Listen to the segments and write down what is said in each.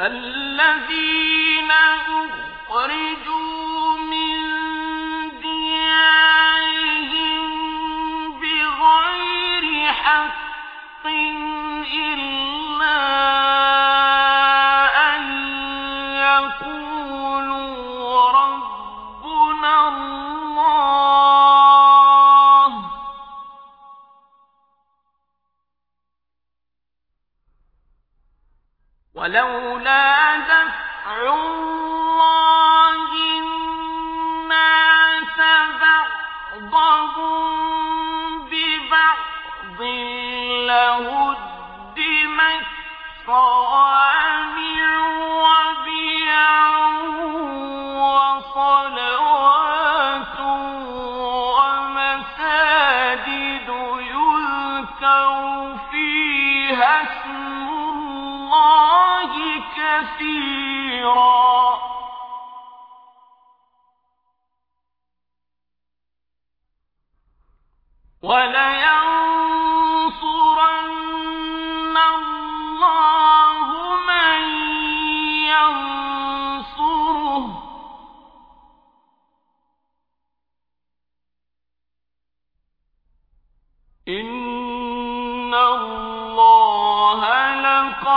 الذين أخرجوا من ديارهم بغير حق إلا أن يقولوا الله. ولولا الله كثيرا ولينصرن الله من ينصره إن الله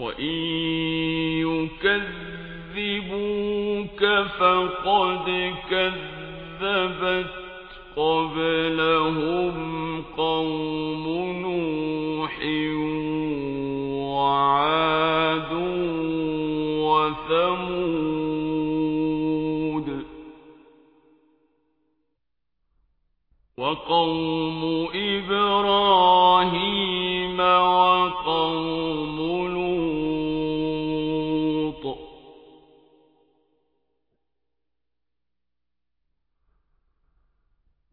وإن يكذبوك فقد كذبت قبلهم قوم نوح. وقوم إبراهيم وقوم لوط.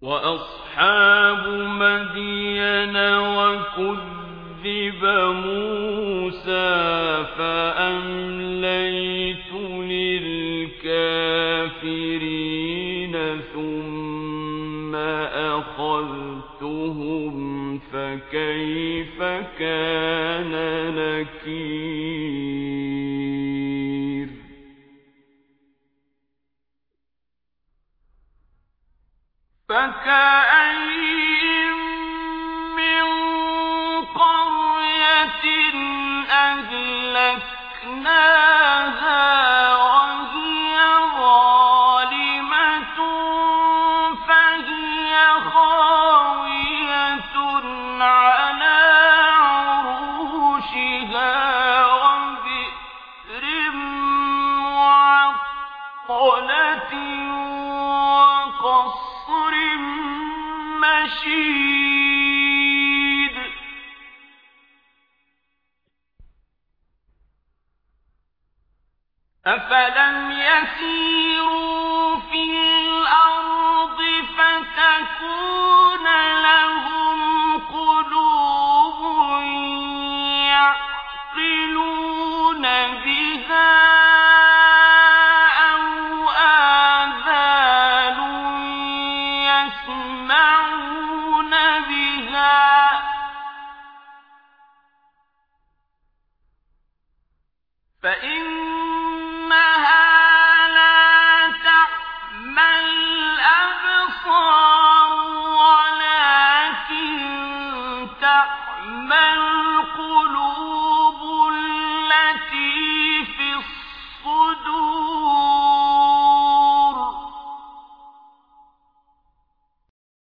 وأصحاب مدين وكذب موسى فأمليت أخذتهم فكيف كان نكير. فكأين من قرية أهلكناها أفلم يسيروا في الأرض فتكون يسمعون بها. فإن